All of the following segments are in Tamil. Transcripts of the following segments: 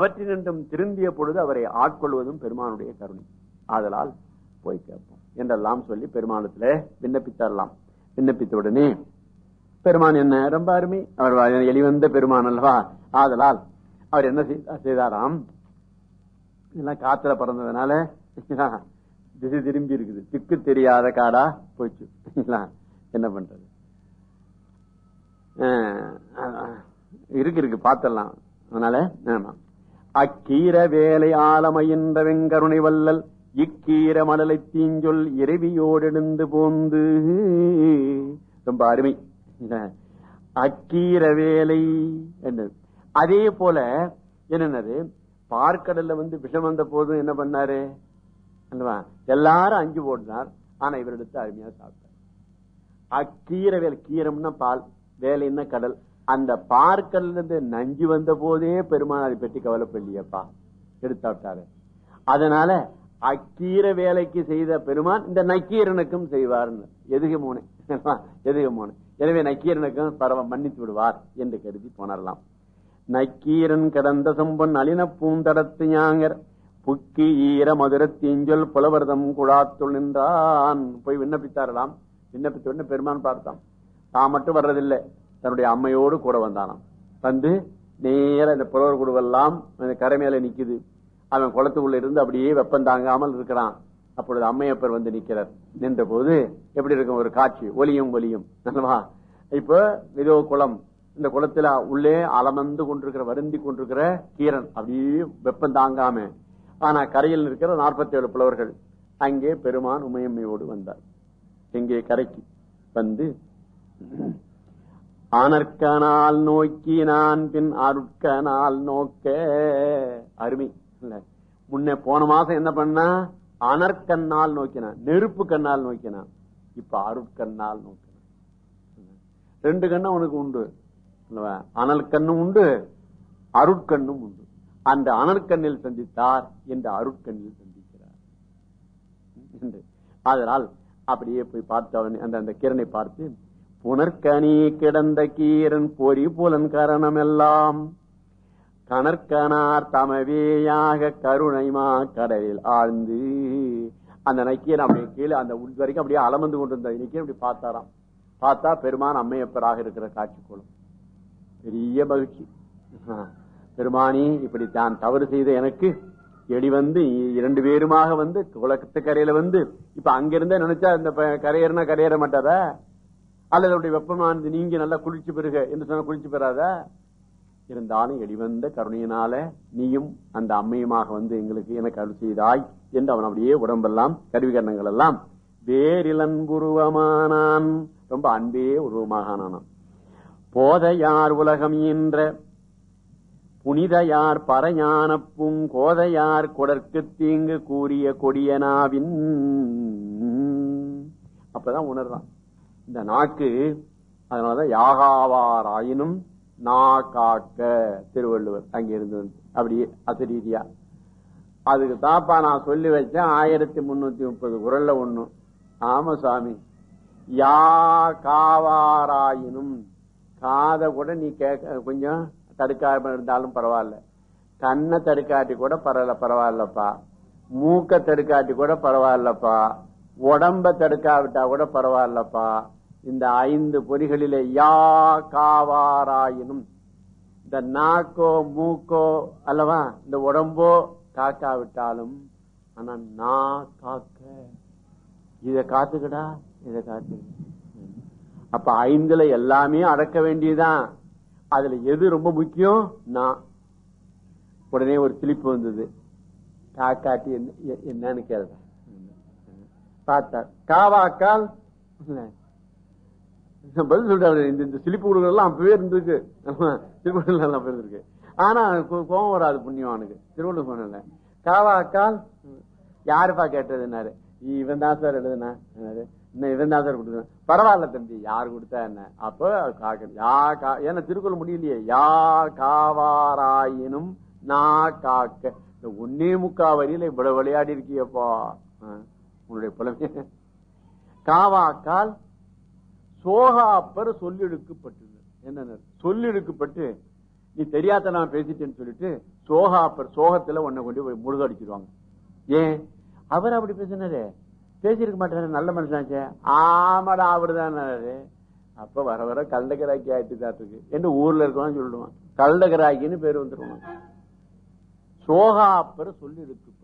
அவற்றினின்றும் திருந்திய பொழுது அவரை ஆட்கொள்வதும் பெருமானுடைய கருணை. ஆதலால் போய் கேட்போம். என்றெல்லாம் சொல்லி பெருமானத்துல விண்ணப்பித்தரலாம். விண்ணப்பித்த உடனே பெருமான் என்ன? ரொம்ப அருமை. அவர் எளிவந்த பெருமான் அல்லவா? ஆதலால் அவர் என்ன செய்தாராம்? எல்லாம் காத்துல பறந்ததுனால திசை திரும்பி இருக்குது. திக்கு தெரியாத காடா போச்சு. என்ன பண்றது? இருக்கு இருக்கு பார்த்தலாம் அதனால ஆமா. அக்கீர வேலை ஆலமையின்ற வெங்கருணை வல்லல் இக்கீர மடலை தீஞ்சொல் இறைவியோடெழுந்து போந்து. ரொம்ப அருமை. அக்கீர வேலை என்னது? அதே போல என்னன்னது? பார்க்கடல்ல வந்து விஷம் வந்த போதும் என்ன பண்ணாரு? அல்லவா? எல்லாரும் அஞ்சு போட்டினார் ஆனா இவர் எடுத்து அருமையா சாப்பிட்டார். அக்கீர வேலை கீரம்னா பால் வேலைன்னா கடல். அந்த பார்க்கல்ல இருந்து நஞ்சு வந்த போதே பெருமான் அதை பற்றி கவலைப்படலையப்பா. எடுத்தாட்டாரு அதனால அக்கீர வேலைக்கு செய்த பெருமான் இந்த நக்கீரனுக்கும் செய்வார்னு. எதுக மூணு எதுக மூணு எனவே நக்கீரனுக்கும் பரவ மன்னித்து விடுவார் என்று கருதி போனரலாம். நக்கீரன் கடந்த சம்பன் அலின பூந்தடத்து ஞாங்கர். புக்கி ஈர மதுரத்தீஞ்சொல் புலவர்தம் குழாத்துள் நின்றான். போய் விண்ணப்பித்தாரலாம். விண்ணப்பித்த உடனே பெருமான் பார்த்தான். தான் மட்டும் வர்றதில்லை. தன்னுடைய அம்மையோடு கூட வந்தானாம். வந்து நேர இந்த புலவர் குழுவெல்லாம் கரை மேல நிக்குது. அவன் குளத்துக்குள்ள இருந்து அப்படியே வெப்பம் தாங்காமல் இருக்கிறான். அப்பொழுது அம்மையப்பர் வந்து நிக்கிறார் நின்ற போது எப்படி இருக்கும்? ஒரு காட்சி. ஒலியும் ஒலியும் நல்லவா இப்போ இதோ குளம். இந்த குளத்துல உள்ளே அலமந்து கொண்டிருக்கிற வருந்தி கொண்டிருக்கிற கீரன். அப்படியே வெப்பம் தாங்காம. ஆனா கரையில் இருக்கிற நாற்பத்தி ஏழு புலவர்கள். அங்கே பெருமான் உமையம்மையோடு வந்தார். எங்கே? கரைக்கு. வந்து ஆனற்கனால் நோக்கி நான் பின் அருட்கனால் நோக்க. அருமை. முன்ன போன மாசம் என்ன பண்ணா? அனற்கண்ணால் நோக்கினான். நெருப்பு கண்ணால் நோக்கினான். இப்ப அருட்கண்ணால் நோக்கினான். ரெண்டு கண்ணும் அவனுக்கு உண்டு. அனல் கண்ணும் உண்டு அருட்கண்ணும் உண்டு. அந்த அனற்கண்ணில் சந்தித்தார் என்று அருட்கண்ணில் சந்திக்கிறார். என்று. அதனால் அப்படியே போய் பார்த்து அவன் அந்த அந்த கிரணை பார்த்து புனர்கனி கிடந்த கீரன் பொறி புலன் கரணம் எல்லாம் கணற்கனார் தமவேயாக கருணைமா கடலில் ஆழ்ந்து அந்த நக்கீரன் அப்படியே கீழே அந்த உள் வரைக்கும் அப்படியே அலமந்து கொண்டிருந்த நக்கீரன் அப்படி பார்த்தாராம். பார்த்தா பெருமான் அம்மையப்பராக இருக்கிற காட்சி கோலம் பெரிய மகிழ்ச்சி. ஆஹ். பெருமானி இப்படி தான் தவறு செய்த எனக்கு எடி வந்து இரண்டு பேருமாக வந்து குளத்து கரையில வந்து இப்ப அங்கிருந்தே நினைச்சா இந்த ப- கரையேறினா கரையேற மாட்டாரா? அல்லது அவருடைய வெப்பமானது நீங்க நல்லா குளிர்ச்சி பெறுக என்று சொன்ன குளிச்சு பெறாதா? இருந்தாலும் எடிவந்த கருணையினால நீயும் அந்த அம்மையுமாக வந்து எங்களுக்கு எனக்கு அருள் செய்தாய் என்று அவன் அப்படியே உடம்பெல்லாம் கருவிகரணங்கள் எல்லாம் வேரிலன்புருவமானான் ரொம்ப அன்பே உருவமாக ஆனானான் போதையார் உலகம் என்ற புனிதையார் பரஞான கோதையார் குடற்கு தீங்கு கூறிய கொடியனாவின். அப்பதான் உணர்றான். இந்த நாக்கு அதனாலதான் யாகாவாராயினும் நா காக்க திருவள்ளுவர் அங்கிருந்து வந்து அப்படியே அசரீதியா அதுக்கு தாப்பா நான் சொல்லி வச்சேன் ஆயிரத்தி முன்னூத்தி முப்பது குரல்ல ஒண்ணு. ஆமா சாமி. யா காவாராயினும் காதை கூட நீ கேட்க கொஞ்சம் தடுக்காம இருந்தாலும் பரவாயில்ல. கண்ணை தடுக்காட்டி கூட பரவாயில்ல பரவாயில்லப்பா. மூக்க தடுக்காட்டி கூட பரவாயில்லப்பா. உடம்ப தடுக்காவிட்டா கூட பரவாயில்லப்பா. இந்த ஐந்து பொறிகளிலே யா காவாராயினும் இந்த நாக்கோ மூக்கோ அல்லவா இந்த உடம்போ காக்காவிட்டாலும் ஆனா நான் காக்க. இத காத்துக்கடா இத காத்து. அப்ப ஐந்துல எல்லாமே அடக்க வேண்டியதுதான். அதுல எது ரொம்ப முக்கியம்? நான் உடனே ஒரு சிலிப்பு வந்தது. காக்காட்டி என்ன எ- என்னன்னு கேள்வி பார்த்தார். காவாக்கால் பதில் சொல்றாரு? இந்த இந்த சிலிப்பு கொடுக்கறதெல்லாம் அப்பவே இருந்திருக்கு. திருவள்ளுவர் எல்லாம் அப்பவே இருந்திருக்கு. ஆனா கோ- கோபம் வராது புண்ணியவானுக்கு. திருவள்ளுவர் சொன்னல காவாக்கால் யாருப்பா கேட்டதுன்னாரு? இவன் தான் சார் எழுதுனா? இன்னும் இவன் தான் சார் கொடுத்தேன் பரவாயில்ல தம்பி யார் கொடுத்தா என்ன? அப்போ காக்க யா கா ஏன்னா திருக்குறள் முடியலையே. யா காவாராயினும் நா காக்க. இந்த ஒன்னே முக்கா வரியில இவ்வளவு விளையாடி இருக்கியப்பா ஆ, உன்னுடைய புலமே. காவாக்கால் சோகாப்பர் சொல்லெடுக்கப்பட்டது என்ன சொல்லெடுக்கப்பட்டு நீ தெரியாத நான் பேசிட்டேன்னு சொல்லிட்டு சோகாப்பர் சோகத்துல உன்னை கொண்டு போய் முழுகடிச்சிருவாங்க ஏன்? அவர் அப்படி பேசினாரு. பேசியிருக்க மாட்டாரு நல்ல மனுஷனாச்சே. ஆமாடா அவருதான் அப்ப வர வர கள்ளகராக்கி ஆயிட்டு இருக்கு என்று ஊர்ல இருக்கவன் சொல்லிடுவான் கள்ளகராக்கின்னு பேர் வந்துருவான். சோகாப்பர் சொல்லி எடுக்கப்பட்டு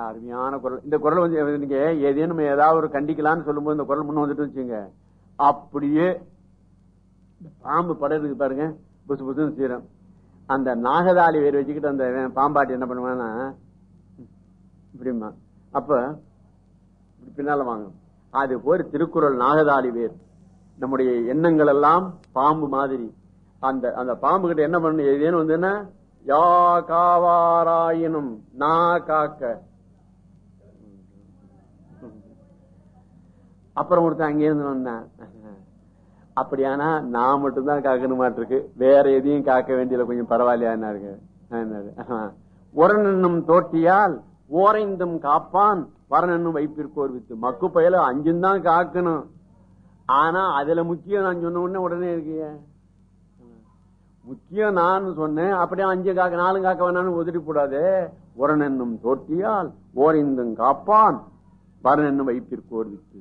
அருமையான குரல். இந்த குரல் வந்து நீங்க ஏதேனும் ஏதாவது ஒரு கண்டிக்கலாம்னு சொல்லும்போது இந்த குரல் முன்ன வந்துட்டு வச்சுங்க அப்படியே பாம்பு படம் பாருங்க. புசு புசுன்னு சீரம் அந்த நாகதாளி வேறு வச்சுக்கிட்டு அந்த பாம்பாட்டி என்ன பண்ணுவான்னா இப்படிமா அப்ப பின்னால வாங்க. அது போய் திருக்குறள் நாகதாளி வேர். நம்முடைய எண்ணங்கள் எல்லாம் பாம்பு மாதிரி. அந்த அந்த பாம்பு கிட்ட என்ன பண்ணு ஏதேன்னு வந்துன்னா யா காவாராயினும் நா காக்க அப்புறம் ஒருத்தன் அங்கேருந்து வந்தான். அப்படியானா நான் மட்டும்தான் காக்கணுமாட்டிருக்கு வேற எதையும் காக்க வேண்டியதுல கொஞ்சம் பரவாயில்லையா இருக்கு உரனும் தோட்டியால் ஓரைந்தும் காப்பான் வரணும் வைப்பிற்கோர் வித்து மக்கு பயல அஞ்சும் தான் காக்கணும். ஆனா அதுல முக்கியம் நான் சொன்ன உடனே உடனே இருக்கிய. முக்கியம் நான் சொன்னேன் அப்படியே அஞ்சு காக்க நாலு காக்க வேணாலும் உதறி கூடாது உரனென்னும் தோட்டியால் ஓரைந்தும் காப்பான் வரனென்னும் வைப்பிற்கோர் வித்து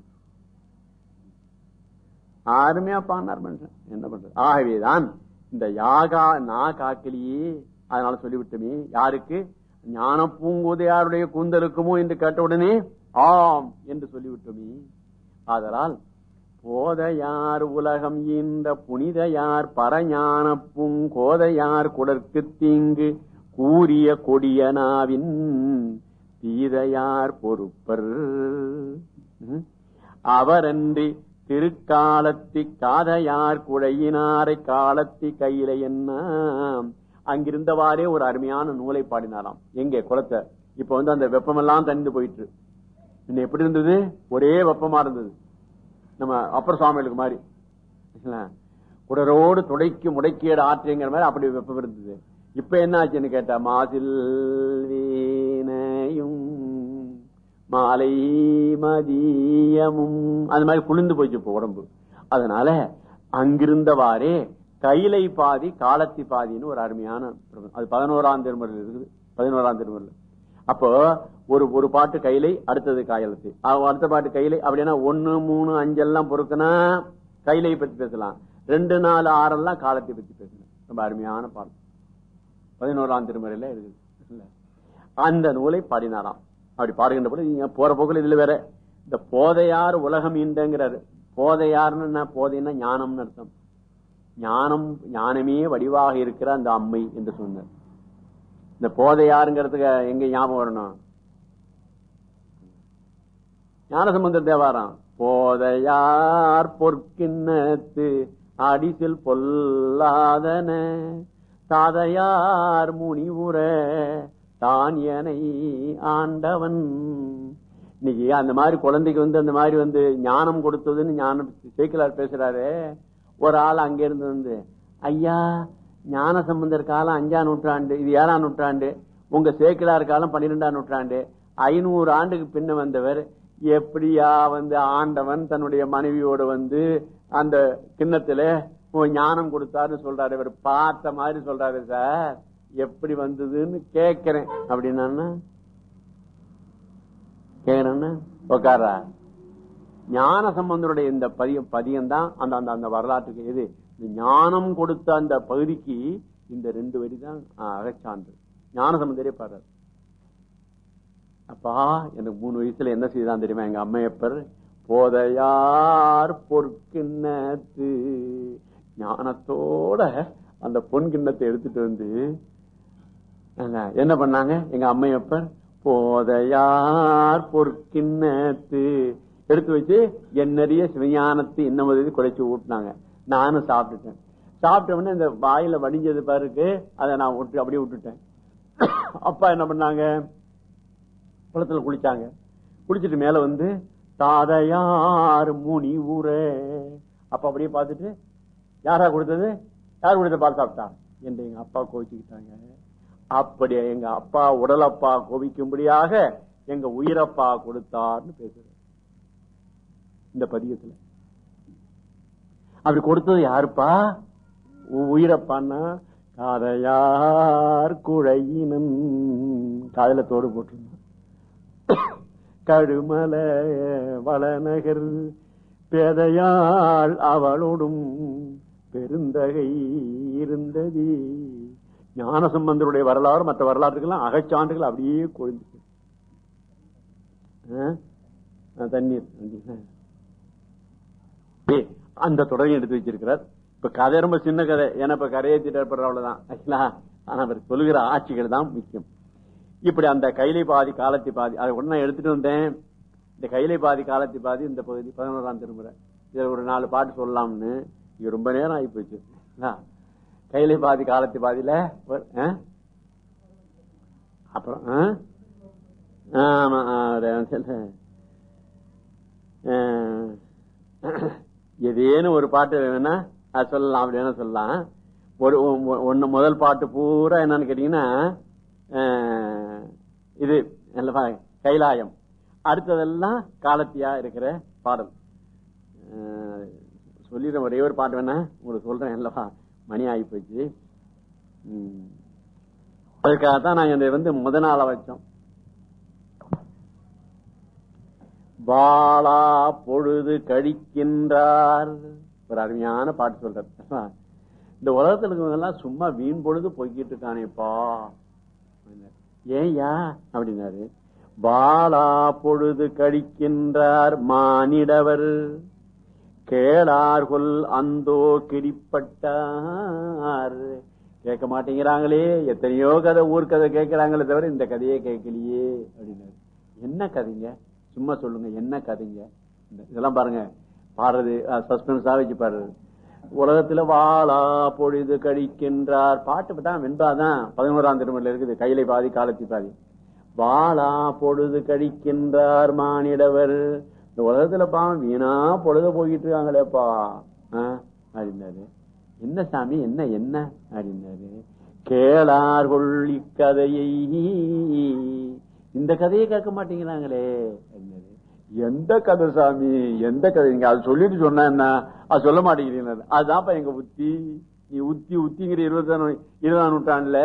அருமையா பாடினார் மனுஷன். என்ன பண்றது? ஆகவேதான் இந்த யாகா நா காக்கலியே அதனால சொல்லிவிட்டுமே யாருக்கு? ஞான பூங்குதையாருடைய கூந்தலுக்குமோ என்று கேட்டவுடனே உடனே ஆம் என்று சொல்லிவிட்டோமே. ஆதலால் போதையார் உலகம் இந்த புனிதையார் பரஞான பூங்கோதையார் குடற்கு தீங்கு கூறிய கொடியனாவின் தீதையார் பொறுப்பர். அவரன்றி திருக்காலத்தி காதையார் குழையினாரை காலத்தி கையில என்ன? அங்கிருந்தவாறே ஒரு அருமையான நூலை பாடினாராம். எங்கே? குளத்தை. இப்ப வந்து அந்த வெப்பமெல்லாம் தண்ணி போயிட்டு இன்னும் எப்படி இருந்தது? ஒரே வெப்பமா இருந்தது. நம்ம அப்பர் சுவாமிகளுக்கு மாதிரி. குடரோடு துடைக்கு முடைக்கியட ஆற்றுங்கிற மாதிரி அப்படி வெப்பம் இருந்தது. இப்ப என்ன ஆச்சுன்னு கேட்டா மாசில் வீணையும் மாலை மதியமும் அது மாதிரி குளிர்ந்து போச்சு இப்போ உடம்பு. அதனால அங்கிருந்தவாறே கைலை பாதி காலத்தி பாதின்னு ஒரு அருமையான அது பதினோராம் திருமுறையில் இருக்குது. பதினோராம் திருமுறையில். அப்போ ஒரு ஒரு பாட்டு கையிலை அடுத்தது காயலத்து. அடுத்த பாட்டு கையிலை அப்படின்னா ஒன்னு மூணு அஞ்செல்லாம் பொறுக்குனா கையிலை பத்தி பேசலாம். ரெண்டு நாலு ஆறெல்லாம் காலத்தை பத்தி பேசலாம். ரொம்ப அருமையான பாடல். பதினோராம் திருமுறையில இருக்குது. அந்த நூலை பாடினாராம். அப்படி பாடுகின்ற போது நீங்க போற போக்குல இதுல வேற. இந்த போதையார் உலகம் ஈண்டங்கிறாரு போதையார்னு என்ன? போதைன்னா ஞானம்னு அர்த்தம். ஞானம் ஞானமே வடிவாக இருக்கிற அந்த அம்மை என்று சொன்னார். இந்த போதையாருங்கிறதுக்கு எங்க ஞாபகம் வரணும்? ஞானசம்பந்த தேவாரம். போதையார் பொற்கிண்ணத்து அடிசில் பொல்லாதன. தாதையார் முனிவுரை தான் எனை ஆண்டவன். இன்னைக்கு அந்த மாதிரி குழந்தைக்கு வந்து அந்த மாதிரி வந்து ஞானம் கொடுத்ததுன்னு ஞானம் சேக்கிலார் பேசுறாரு. ஒரு ஆள் அங்கிருந்து வந்து ஐயா ஞான சம்பந்தர் காலம் அஞ்சாம் நூற்றாண்டு இது ஏழாம் நூற்றாண்டு உங்க சேக்கிலார் காலம் பன்னிரெண்டாம் நூற்றாண்டு ஐநூறு ஆண்டுக்கு பின்ன வந்தவர் எப்படியா வந்து ஆண்டவன் தன்னுடைய மனைவியோடு வந்து அந்த கிண்ணத்துல ஞானம் கொடுத்தாருன்னு சொல்றாரு. இவர் பார்த்த மாதிரி சொல்றாரு சார். எப்படி வந்ததுன்னு கேக்குறேன். அப்படின்னா கேக்குறேன்னா உக்காரா? ஞான சம்பந்தருடைய இந்த பதியம் பதியம் தான் அந்த அந்த அந்த வரலாற்றுக்கு எது? ஞானம் கொடுத்த அந்த பகுதிக்கு இந்த ரெண்டு வரி தான் அகச்சான்று. ஞான சம்பந்தரே பாடுறாரு. அப்பா எனக்கு மூணு வயசுல என்ன செய்தான் தெரியுமா? எங்க அம்மையப்பர் போதையார் பொற்கிண்ணத்து. ஞானத்தோட அந்த பொன் கிண்ணத்தை எடுத்துட்டு வந்து என்ன? பண்ணாங்க? எங்க அம்மையப்பர் போதையார் பொற்கிண்ணத்து எடுத்து வச்சு என்னறிய சிவஞானத்தை இன்னும் குறைச்சி ஊட்டினாங்க. நானும் சாப்பிட்டுட்டேன். சாப்பிட்ட உடனே இந்த வாயில வடிஞ்சது பாருக்கு அதை நான் விட்டு அப்படியே விட்டுட்டேன். அப்பா என்ன பண்ணாங்க? குளத்துல குளிச்சாங்க. குளிச்சுட்டு மேல வந்து தாதையார் முனி ஊர. அப்ப அப்படியே பார்த்துட்டு யாரா கொடுத்தது? யார் கொடுத்த பால் சாப்பிட்டா? என்று எங்க அப்பா கோவிச்சுக்கிட்டாங்க. அப்படி எங்க அப்பா உடலப்பா கோபிக்கும்படியாக எங்க உயிரப்பா கொடுத்தார்னு பேசுற இந்த பதியத்துல அப்படி கொடுத்தது யாருப்பா? உயிரப்பான்னா காதையார் குழையினும் காதல தோடு போட்டிருந்தான். கடுமல வளநகர் பேதையாள் அவளோடும் பெருந்தகை இருந்தது. ஞான சம்பந்தருடைய வரலாறு மற்ற வரலாற்றுக்கெல்லாம் அகச்சான்றுகள் அப்படியே கொழுந்து தண்ணீர். ஏய், அந்த தொடரையும் எடுத்து வச்சிருக்கிறார். இப்ப கதை ரொம்ப சின்ன கதை. ஏன்னா இப்ப கரையேற்றிட்டு அவ்வளவுதான். ஆனா அவர் சொல்லுகிற ஆட்சிகள் தான் முக்கியம். இப்படி அந்த கைலை பாதி காலத்தை பாதி அதை உடனே எடுத்துட்டு வந்தேன். இந்த கைலை பாதி காலத்தை பாதி இந்த பகுதி பதினோராம் திருமுறை. இதுல ஒரு நாலு பாட்டு சொல்லலாம்னு. இது ரொம்ப நேரம் ஆகி போச்சு கையில பாதி காலத்து பாதியில ஆ? அப்புறம் ஆ? ஆ, ஒரு ஏதேனும் ஒரு பாட்டு வேணா அது சொல்லலாம் அப்படி வேணா சொல்லலாம். ஒரு ஒன்னு முதல் பாட்டு பூரா என்னன்னு கேட்டீங்கன்னா இது கைலாயம். அடுத்ததெல்லாம் காலத்தியா இருக்கிற பாடல். சொல்லிடுறேன் ஒரே ஒரு பாட்டு வேணா உங்களுக்கு சொல்றேன் அல்லவா மணி ஆகி போச்சு. ம். அதுக்காகத்தான் நாங்க இதை வந்து முத நாள வச்சோம். பாலா பொழுது கழிக்கின்றார். ஒரு அருமையான பாட்டு சொல்றார். இந்த உலகத்தில் இருக்கிறவங்கெல்லாம் சும்மா வீண் பொழுது போய்கிட்டு இருக்கானேப்பா ஏய்யா அப்படின்னாரு. பாலா பொழுது கழிக்கின்றார் மானிடவர். கேளார்கொல் அந்தோ கிடிப்பட்டார். கேட்க மாட்டேங்கிறாங்களே. எத்தனையோ கதை ஊர் கதை கேட்கிறாங்களே தவிர இந்த கதையே கேட்கலையே அப்படின்னாரு. என்ன கதைங்க? சும்மா சொல்லுங்க என்ன கதைங்க? இந்த- இதெல்லாம் பாருங்க. பாடுறது சஸ்பென்ஸா வச்சு பாடுறது. உலகத்துல வாழா பொழுது கழிக்கின்றார். பாட்டு தான் வெண்பாதான் பதினோராம் திருமணில இருக்குது. கையிலை பாதி காலத்தி பாதி. வாழா பொழுது கழிக்கின்றார் மானிடவர். இந்த உலகத்துல பாவம் வீணா பொழுது போயிட்டு இருக்காங்களேப்பா. அப்படின்னாரு. என்ன சாமி என்ன என்ன? அப்படின்னாரு. கேளார்கொள் இக்கதையை. இந்த கதையை கேட்க மாட்டேங்கிறாங்களே அப்படின்னாரு. எந்த கதை சாமி எந்த கதை? நீங்க அது சொல்லிட்டு சொன்னா என்ன? அது சொல்ல மாட்டேங்கிறீங்க. அதுதான்ப்பா எங்க உத்தி நீ உத்தி உத்திங்கிற இருபதாம் இருபதாம் நூற்றாண்டுல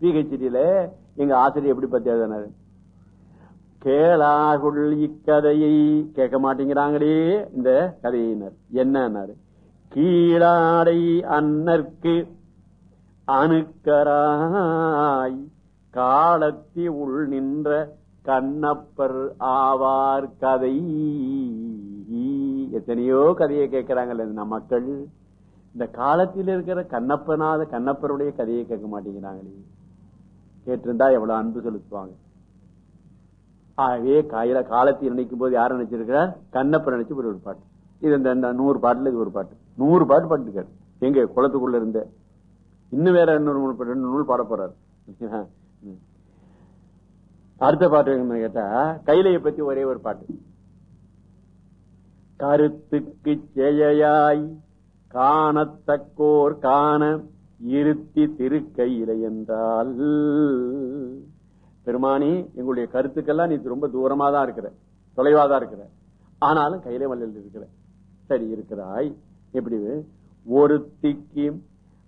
பிஹெச்டியில எங்க ஆசிரியர் எப்படி பத்தி எழுதினாரு கேளாகுள் இக்கதையை கேட்க மாட்டேங்கிறாங்களே இந்த கதையினர். என்னன்னாரு? கீழாடை அன்னர்க்கு அணுக்கராய் காலத்தி உள் நின்ற கண்ணப்பர் ஆவார் கதை. எத்தனையோ கதையை கேட்கிறாங்கல்ல நம்ம மக்கள். இந்த காலத்தில் இருக்கிற கண்ணப்பனாத கண்ணப்பருடைய கதையை கேட்க மாட்டேங்கிறாங்களே. கேட்டிருந்தா எவ்வளவு அன்பு செலுத்துவாங்க. ஆகவே காயில காலத்தை நினைக்கும் போது யார் நினைச்சிருக்கிறார்? கண்ணப்ப நினைச்சு ஒரு ஒரு பாட்டு. இது இந்த நூறு பாட்டுல இது ஒரு பாட்டு. நூறு பாட்டு பாட்டுக்காரு. எங்க குளத்துக்குள்ள இருந்த. இன்னும் வேற இன்னொரு நூல் ரெண்டு நூல் பாட போறாரு. அடுத்த பாட்டு கேட்டா கைலையை பத்தி ஒரே ஒரு பாட்டு. கருத்துக்கு செயயாய் காணத்தக்கோர் காண இருத்தி திருக்கையிலை என்றால் பெருமானி எங்களுடைய கருத்துக்கெல்லாம் நீ ரொம்ப தூரமா தான் இருக்கிற தொலைவா தான் இருக்கிற. ஆனாலும் கையில மல்லில் இருக்கிற. சரி இருக்கிறாய். எப்படி? ஒருத்திக்கு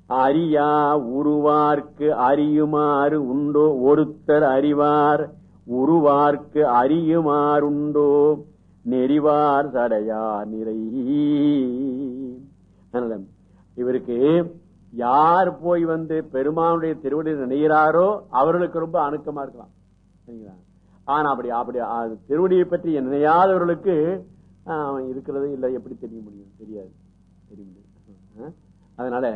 அறியா உருவார்க்கு அறியுமாறு உண்டோ? ஒருத்தர் அறிவார் உருவார்க்கு அறியுமாறுண்டோ நெறிவார் சடையா நிறை. இவருக்கு யார் போய் வந்து பெருமானுடைய திருவடி நினைகிறாரோ அவர்களுக்கு ரொம்ப அணுக்கமா இருக்கலாம். சரிங்களா? ஆனா அப்படி அப்படி திருவடியை பற்றி நினையாதவர்களுக்கு அவன் இருக்கிறது இல்லை எப்படி தெரிய முடியும்? தெரியாது. தெரிய முடியும் ஆ? அதனால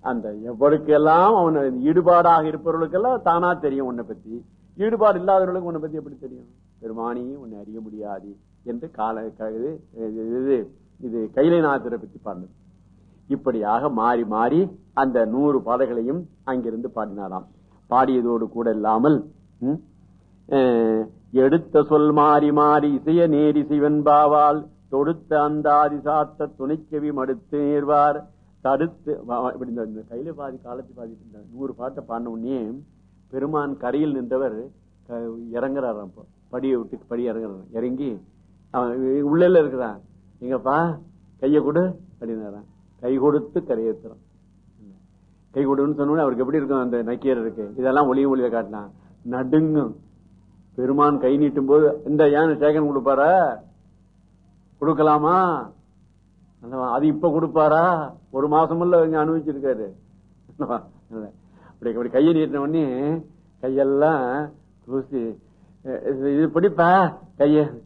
அந்த எவ்வளவுக்கெல்லாம் அவன் ஈடுபாடாக இருப்பவர்களுக்கெல்லாம் தானா தெரியும் உன்னை பத்தி. ஈடுபாடு இல்லாதவர்களுக்கு உன்னை பத்தி எப்படி தெரியும்? பெருமானி உன்னை அறிய முடியாது என்று கால க- இது இது இது நாத்திரை பத்தி பாடுது இப்படியாக மாறி மாறி அந்த நூறு பாடல்களையும் அங்கிருந்து பாடினாராம். பாடியதோடு கூட இல்லாமல் ம், எடுத்த சொல் மாறி மாறி இசைய நேரி சிவன்பாவால் தொடுத்த அந்தாதி சாத்த துணைக்கவி மடுத்து நேர்வார் தடுத்து இப்படி இந்த கையில பாதி காலத்து பாதி நூறு பாட்டை பாடின உடனே பெருமான் கரையில் நின்றவர் க- இறங்குறாராம் படியை விட்டு படி இறங்குறான் இறங்கி அவன் உள்ள இருக்கிறான். எங்கப்பா கையை கொடு அப்படின்னாரான் கை கொடுத்து கரையேற்றுறோம் கை கொடுன்னு சொன்னோட அவருக்கு எப்படி இருக்கும் அந்த நக்கீரருக்கு இதெல்லாம் ஒளியும் ஒளிய காட்டினா நடுங்கும் பெருமான் கை நீட்டும் போது இந்த ஏன் சேகன் கொடுப்பாரா? கொடுக்கலாமா? அது இப்ப கொடுப்பாரா? ஒரு மாசமுள்ள இங்க அனுபவிச்சிருக்காரு. அப்படி அப்படி கையை நீட்டின உடனே கையெல்லாம் தூசி இது- பிடிப்பா? கைய.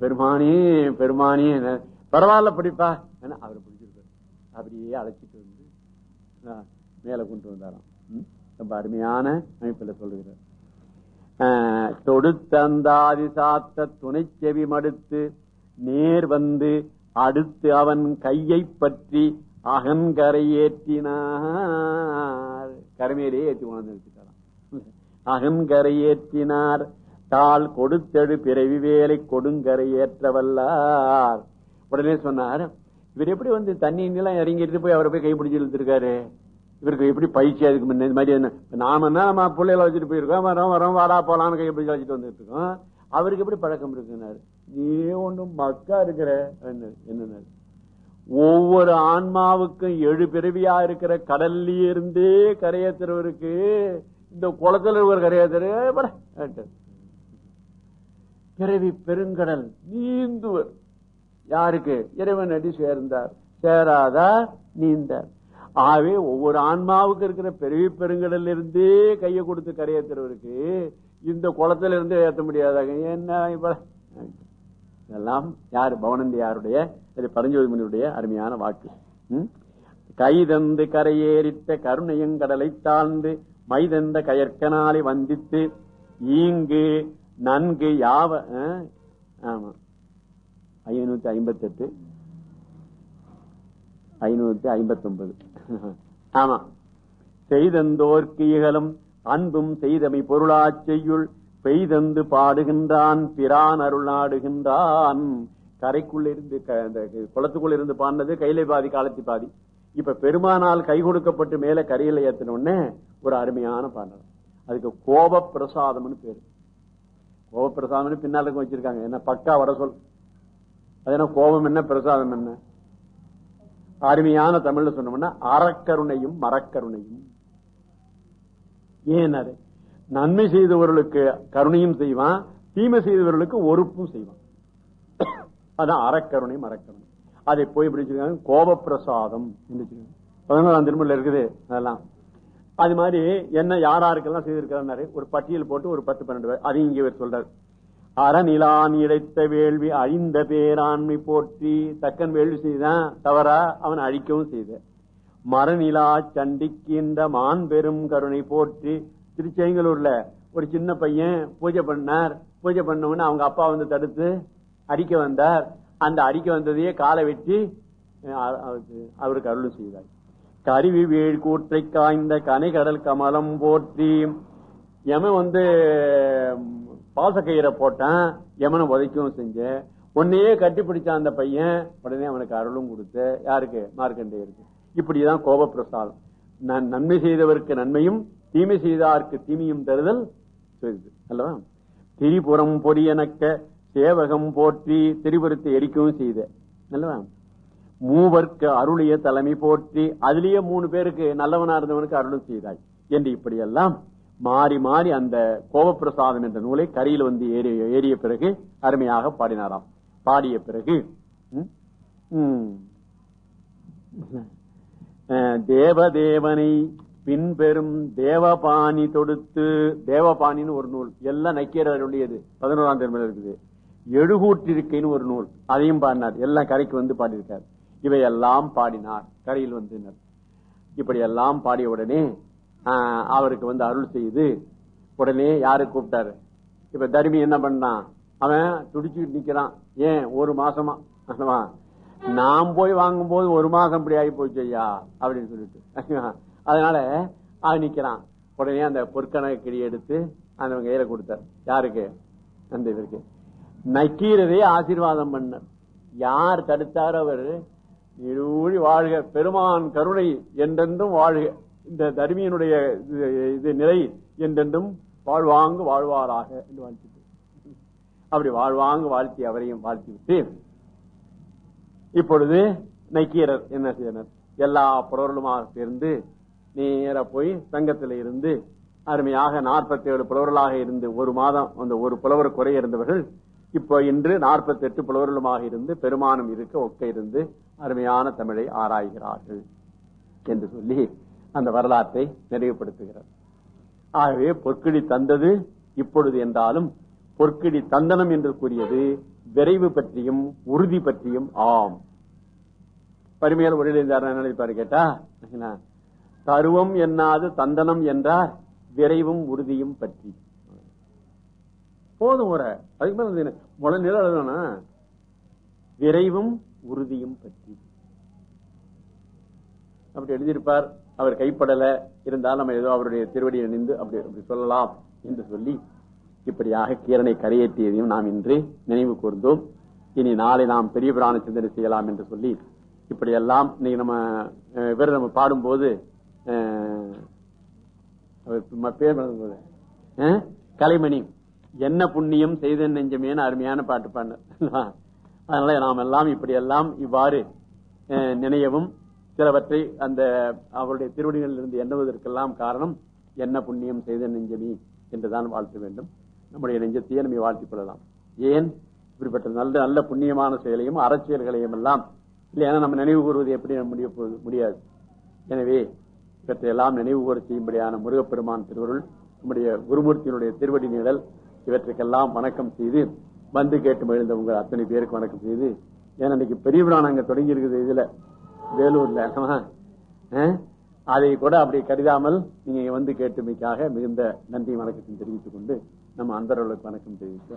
பெருமானி பெருமானி. பரவாயில்ல பிடிப்பா. அவர் அப்படியே அழைச்சிட்டு வந்து மேலே கொண்டு வந்தாராம். ம்? ரொம்ப அருமையான அமைப்பில் சொல்லுகிறார். தொடுத்தந்தாதி சாத்த துணை செவி மடுத்து நேர் வந்து அடுத்து அவன் கையை பற்றி அகன்கரை ஏற்றினார். கருமையிலேயே ஏற்றி கொண்டு வச்சுட்டாராம். அகன்கரை ஏற்றினார். தாள் கொடுத்தெடு பிறவி வேலை கொடுங்கரை ஏற்றவல்லார். உடனே சொன்னார் இவர் எப்படி வந்து தண்ணி எல்லாம் இறங்கிட்டு போய் அவரை போய் கைப்பிடிச்சு இழுத்துருக்காரு? இவருக்கு எப்படி பயிற்சி அதுக்கு முன்ன இந்த மாதிரி என்ன? நாம என்ன நம்ம பிள்ளைகளை வச்சுட்டு போயிருக்கோம் வரோம் வரோம் வாடா போலான்னு கைப்பிடிச்சு வச்சுட்டு வந்துட்டு இருக்கோம். அவருக்கு எப்படி பழக்கம் இருக்குன்னாரு? நீ ஒன்றும் மக்கா இருக்கிற என்ன ஒவ்வொரு ஆன்மாவுக்கும் எழு பிறவியா இருக்கிற கடல்ல இருந்தே கரையேத்துறவருக்கு இந்த குளத்துல ஒரு கரையேத்துற பிறவி பெருங்கடல் நீந்துவர். யாருக்கு? இறைவன் அடி சேர்ந்தார். சேராதார் நீந்தார். ஆகவே ஒவ்வொரு ஆன்மாவுக்கு இருக்கிற பெருவி பெருங்கடல்ல இருந்தே கையை கொடுத்து கரையேத்துறவருக்கு இந்த குளத்துல இருந்து ஏற்ற முடியாதாங்க? என்ன இப்ப இதெல்லாம் யாரு? பவனந்தி யாருடைய இது முனியுடைய அருமையான வாக்கு ம்? கைதந்து கரையேறித்த கருணையங்கடலை தாழ்ந்து மைதந்த கயற்கனாலை வந்தித்து ஈங்கு நன்கு யாவ ஆ? ஆமா. ஐநூத்தி ஐம்பத்தி எட்டு ஐநூத்தி ஐம்பத்தி ஒன்பது ஆமா. செய்தந்தோர்க்கு இகலும் அன்பும் செய்தமை பொருளா செய்யுள். பெய்தந்து பாடுகின்றான் பிரான் அருள் நாடுகின்றான். கரைக்குள்ள இருந்து க- அந்த குளத்துக்குள்ள இருந்து பாடினது கையில பாதி காலத்தி பாதி. இப்ப பெருமானால் கை கொடுக்கப்பட்டு மேல கரையில ஏத்தினோடனே ஒரு அருமையான பாடல். அதுக்கு கோப பிரசாதம்னு பேரு. கோப பிரசாதம்னு பின்னாலுக்கு வச்சிருக்காங்க. என்ன பக்கா வட சொல். அது கோபம் என்ன பிரசாதம் என்ன? அருமையான தமிழ்ல சொன்னோம்னா அறக்கருணையும் மரக்கருணையும் ஏனாரு நன்மை செய்தவர்களுக்கு கருணையும் செய்வான் தீமை செய்தவர்களுக்கு ஒறுப்பும் செய்வான். அதான் அறக்கருணை மரக்கருணை அதை போய் பிடிச்சிருக்காங்க கோபப்பிரசாதம் என்று வச்சிருக்காங்க. பதினோராம் திருமணில் இருக்குது அதெல்லாம். அது மாதிரி என்ன யார் யாருக்கெல்லாம் செய்திருக்கிறாரு ஒரு பட்டியல் போட்டு ஒரு பத்து பன்னெண்டு பேர். அதையும் இங்க சொல்றார். அறநிலான் இழைத்த வேள்வி அழிந்த பேராண்மை போற்றி தக்கன் வேள்வி செய்தான். தவறா அவன் அழிக்கவும் செய்த மரநிலா சண்டிக்கின்ற மான் பெரும் கருணை போற்றி திருச்செங்கலூர்ல ஒரு சின்ன பையன் பூஜை பண்ணார். பூஜை பண்ணவன அவங்க அப்பா வந்து தடுத்து அடிக்க வந்தார். அந்த அடிக்க வந்ததையே காலை வெட்டி அவருக்கு- அருள் செய்தார். கருவி வேள் கூற்றை காய்ந்த கனைகடல் கமலம் போற்றி எம வந்து பாசக்கயிறை போட்டான் எமனை உதைக்கவும் செஞ்சு உன்னையே கட்டி பிடிச்சான் அந்த பையன் உடனே அவனுக்கு அருளும் கொடுத்து யாருக்கு? மார்க்கண்டேயருக்கு. இப்படிதான் கோபப்பிரசாதம் நான் நன்மை செய்தவருக்கு நன்மையும் தீமை செய்தார்க்கு தீமையும் தருதல் அல்லவா? திரிபுரம் பொடியனக்க சேவகம் போற்றி திரிபுரத்தை எரிக்கவும் செய்த. அல்லவா? மூவர்க்கு அருளிய தலைமை போற்றி அதுலயே மூணு பேருக்கு நல்லவனா இருந்தவனுக்கு அருளும் செய்தாய். என்று இப்படியெல்லாம் மாறி மாறி அந்த கோபப்பிரசாதம் என்ற நூலை கரையில் வந்து ஏறி ஏறிய பிறகு அருமையாக பாடினாராம். பாடிய பிறகு ம், ம், தேவதேவனை பின்பெரும் தேவபாணி தொடுத்து தேவபாணின்னு ஒரு நூல். எல்லாம் நக்கீரருடையது பதினோராம் திருமணம் இருக்குது. எழுகூற்றிருக்கைன்னு ஒரு நூல். அதையும் பாடினார். எல்லாம் கரைக்கு வந்து பாடியிருக்கார். இவையெல்லாம் பாடினார். கரையில் வந்து இப்படி எல்லாம் பாடிய உடனே அவருக்கு வந்து அருள் செய்து உடனே யாரு கூப்பிட்டாரு? இப்ப தர்மி என்ன பண்ணான் அவன் துடிச்சுட்டு நிக்கிறான். ஏன்? ஒரு மாசமா. நாம் நான் போய் வாங்கும் போது ஒரு மாசம் இப்படி ஆகி போச்சு ஐயா அப்படின்னு சொல்லிட்டு. அதனால அவன் நிக்கிறான். உடனே அந்த பொற்கணக்கு கிடி எடுத்து அந்த கையில கொடுத்தார். யாருக்கு? அந்த இதற்கு நக்கீரதே ஆசீர்வாதம் பண்ணார். யார் தடுத்தார் அவர்? இருழி வாழ்க. பெருமான் கருணை என்றென்றும் வாழ்க. இந்த தர்மியனுடைய இது- இது நிலை என்றென்றும் வாழ்வாங்கு வாழ்வாராக என்று வாழ்த்திட்டு. அப்படி வாழ்வாங்கு வாழ்த்தி அவரையும் வாழ்த்தி விட்டு இப்பொழுது நக்கீரர் என்ன செய்தனர்? எல்லா புறவர்களுமாக சேர்ந்து நேர போய் சங்கத்தில் இருந்து அருமையாக நாற்பத்தி ஏழு புலவர்களாக இருந்து ஒரு மாதம் அந்த ஒரு புலவர் குறைய இருந்தவர்கள் இப்போ இன்று நாற்பத்தி எட்டு புலவர்களுமாக இருந்து பெருமானம் இருக்க ஒக்க இருந்து அருமையான தமிழை ஆராய்கிறார்கள் என்று சொல்லி அந்த வரலாற்றை நிறைவுபடுத்துகிறார் ஆகவே பொற்கிடி தந்தது இப்பொழுது என்றாலும் பொற்கிடி தந்தனம் என்று கூறியது விரைவு பற்றியும் உறுதி பற்றியும் ஆம். பரிமையால் உரையிலிருந்தார் நினைப்பாரு கேட்டா? தருவம் என்னாது தந்தனம் என்றார் விரைவும் உறுதியும் பற்றி. போதும் ஒரு அதுக்கு மேல முளை நில விரைவும் உறுதியும் பற்றி. அப்படி எழுதியிருப்பார். அவர் கைப்படல இருந்தாலும் நம்ம ஏதோ அவருடைய திருவடியை நின்று அப்படி அப்படி சொல்லலாம் என்று சொல்லி இப்படியாக கீரனை கரையேற்றியதையும் நாம் இன்று நினைவு கூர்ந்தோம். இனி நாளை நாம் பெரிய பிராண சிந்தனை செய்யலாம் என்று சொல்லி இப்படியெல்லாம் இன்னைக்கு நம்ம இவர் நம்ம பாடும்போது பேர் கலைமணி என்ன புண்ணியம் செய்த நெஞ்சமேன்னு அருமையான பாட்டு பாடு அதனால நாம் எல்லாம் இப்படியெல்லாம் இவ்வாறு நினையவும் சிலவற்றை அந்த அவருடைய திருவடிகளிலிருந்து எண்ணுவதற்கெல்லாம் காரணம் என்ன புண்ணியம் செய்த நெஞ்சமி என்றுதான் வாழ்த்த வேண்டும். நம்முடைய நெஞ்சத்தையே நம்ம வாழ்த்திக் கொள்ளலாம். ஏன்? இப்படிப்பட்ட நல்ல நல்ல புண்ணியமான செயலையும் அறச்செயல்களையும் எல்லாம் இல்லையா நம்ம நினைவு கூறுவது எப்படி முடிய முடியாது. எனவே இவற்றையெல்லாம் நினைவு கூற செய்யும்படியான முருகப்பெருமான் திருவருள் நம்முடைய குருமூர்த்தியினுடைய திருவடி நிழல் இவற்றுக்கெல்லாம் வணக்கம் செய்து வந்து கேட்டு மகிழ்ந்த உங்கள் அத்தனை பேருக்கு வணக்கம் செய்து ஏன்னா இன்னைக்கு பெரிய பிராணம் அங்க தொடங்கி இருக்குது இதுல. வேலூர்ல. அதை கூட அப்படி கருதாமல் நீங்க வந்து கேட்டுமைக்காக மிகுந்த நன்றி வணக்கத்தை தெரிவித்துக் கொண்டு நம்ம அன்பர்களுக்கு வணக்கம் தெரிவித்து